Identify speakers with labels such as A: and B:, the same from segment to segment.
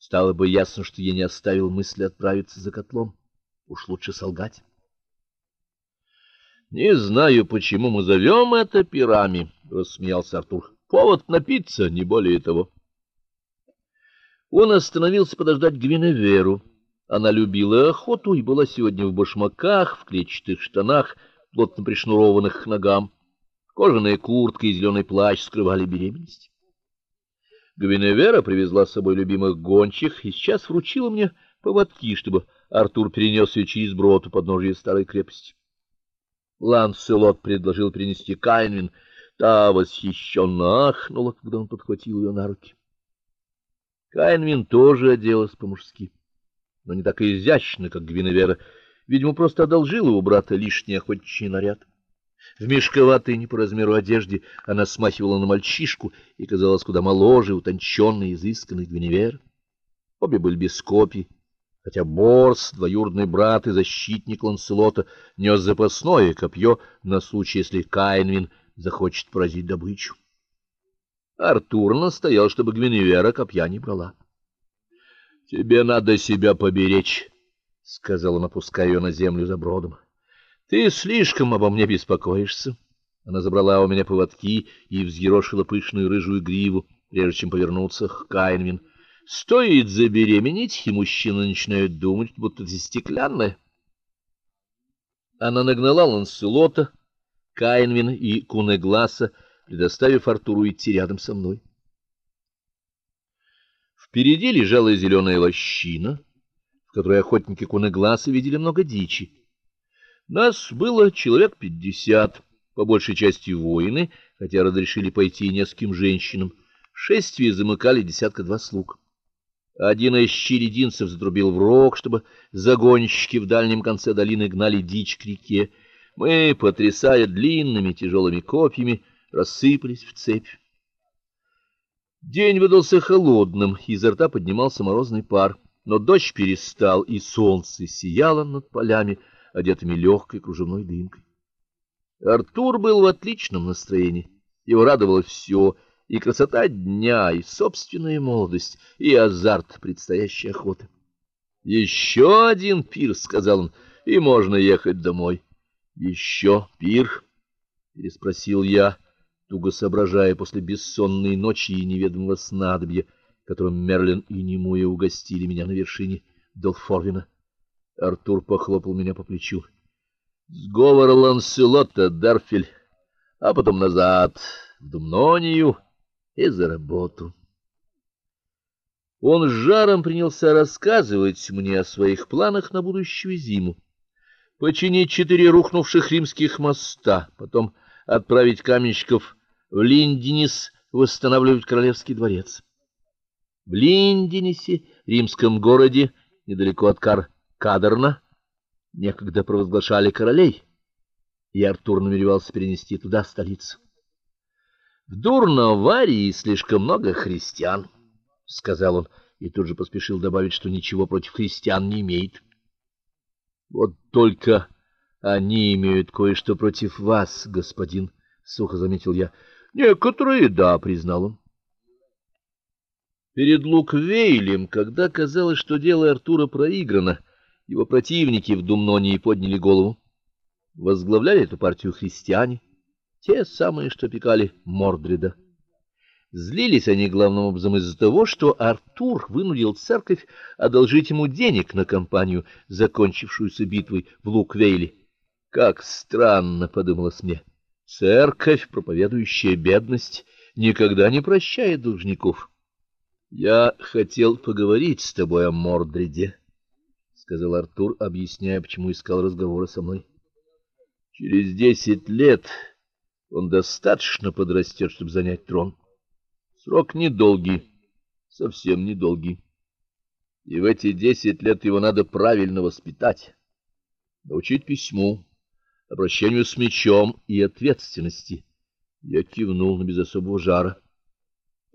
A: Стало бы ясно, что я не оставил мысли отправиться за котлом. Уж лучше солгать. Не знаю, почему мы зовем это пирами, рассмеялся Артур. Повод напиться, не более того. Он остановился подождать Гвиневеру. Она любила охоту и была сегодня в башмаках, в клетчатых штанах, плотно пришнурованных к ногам. Кожаная куртка и зеленый плащ скрывали беременность. Гвиневера привезла с собой любимых гончих и сейчас вручила мне поводки, чтобы Артур перенес ее через брод у подножия старой крепости. Ланселот предложил принести Кайнвин, та восхищенно ахнула, когда он подхватил ее на руки. Кайнвин тоже оделась по-мужски, но не так изящно, как Гвиневера. Видимо, просто одолжила у брата лишний охотничий наряд. В мешковатой не по размеру одежде она смахивала на мальчишку и казалась куда моложе, утонченной, изысканной Гвиневер. Обе были без копий, хотя Борс, двоюродный брат и защитник Ланселота, нес запасное копье на случай, если Кайнвин захочет поразить добычу. Артур настоял, чтобы Гвиневера копья не брала. Тебе надо себя поберечь, сказал он, опуская ее на землю за бродом. Ты слишком обо мне беспокоишься. Она забрала у меня поводки и взъерошила пышную рыжую гриву, прежде чем повернуться к Кайнвин. Стоит забеременеть, и мужчины начинают думать, будто ты стеклянная. Она нагнала Ланселота, Кайнвин и Кунегласа, предоставив Артуру идти рядом со мной. Впереди лежала зеленая лощина, в которой охотники Кунегласа видели много дичи. Нас было человек пятьдесят, по большей части воины, хотя разрешили пойти нескольким женщинам. Шествие замыкали десятка два слуг. Один из черединцев затрубил в рог, чтобы загонщики в дальнем конце долины гнали дичь к реке. Мы, потрясая длинными тяжелыми копьями, рассыпались в цепь. День выдался холодным, изо рта поднимался морозный пар, но дождь перестал, и солнце сияло над полями, одетыми легкой кружевной дымкой. Артур был в отличном настроении. Его радовало все — и красота дня, и собственная молодость, и азарт предстоящей охоты. «Еще один пир, сказал он, и можно ехать домой. «Еще пир? переспросил я, туго соображая после бессонной ночи и неведомого снадобья, которым Мерлин и Немуя угостили меня на вершине Долфорвина. Артур похлопал меня по плечу. Сговор Ланселота, Дарфель, а потом назад в Думнонию и за работу. Он с жаром принялся рассказывать мне о своих планах на будущую зиму. Починить четыре рухнувших римских моста, потом отправить каменщиков в Линденис восстанавливать королевский дворец. В Линденисе, римском городе, недалеко от Кар-Кадерна, некогда провозглашали королей, и Артур намеревался перенести туда столицу. В Дурноварии слишком много христиан, сказал он, и тут же поспешил добавить, что ничего против христиан не имеет. Вот только они имеют кое-что против вас, господин, сухо заметил я. Некоторые, да, признал он. Перед Луквейлем, когда казалось, что дело Артура проиграно, его противники в Думнонии подняли голову. Возглавляли эту партию христиане. Те самые, что пекали Мордреда. Злились они главным образом из-за того, что Артур вынудил церковь одолжить ему денег на кампанию, закончившуюся битвой в Луквейле. Как странно, подумалось мне. Церковь, проповедующая бедность, никогда не прощает должников. Я хотел поговорить с тобой о Мордреде, сказал Артур, объясняя, почему искал разговора со мной. Через десять лет он достаточно подрастет, чтобы занять трон. Срок недолгий, совсем недолгий. И в эти десять лет его надо правильно воспитать, научить письму, обращению с мечом и ответственности. Я кивнул на без особого жара.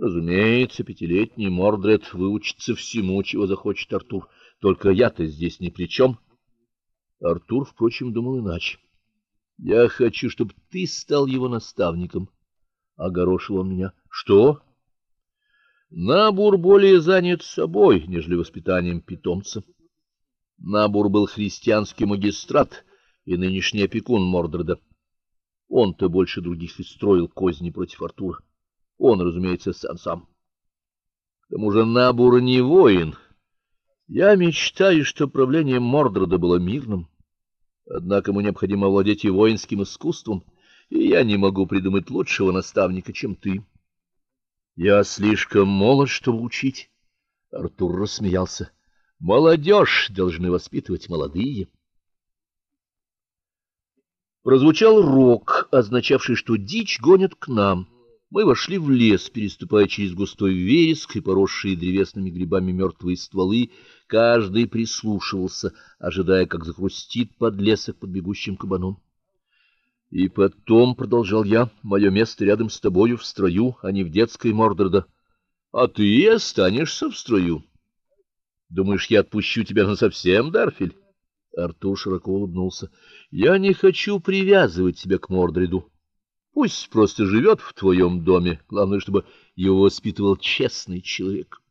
A: Разумеется, пятилетний Мордред выучится всему, чего захочет Артур. Только я-то здесь ни при чем. Артур, впрочем, думал иначе. Я хочу, чтобы ты стал его наставником. Огорошил он меня. Что? Набур более занят собой, нежели воспитанием питомца. Набур был христианский магистрат и нынешний опекун Мордреда. Он-то больше других и строил козни против Артура. Он, разумеется, сам сам. К тому же Набур не воин. Я мечтаю, что правление Мордреда было мирным. Однако ему необходимо владеть и воинским искусством, и я не могу придумать лучшего наставника, чем ты. Я слишком молод, чтобы учить. Артур рассмеялся. Молодежь должны воспитывать молодые. Прозвучал рог, означавший, что дичь гонят к нам. Мы вошли в лес, переступая через густой вереск и поросшие древесными грибами мертвые стволы. Каждый прислушивался, ожидая, как захрустит подлесок под бегущим кабаном. И потом, продолжал я, мое место рядом с тобою в строю, а не в детской Мордорда. А ты останешься в строю. Думаешь, я отпущу тебя на совсем, Дарфель? Артур широко улыбнулся. Я не хочу привязывать тебя к Мордреду. Пусть просто живет в твоем доме, главное, чтобы его воспитывал честный человек.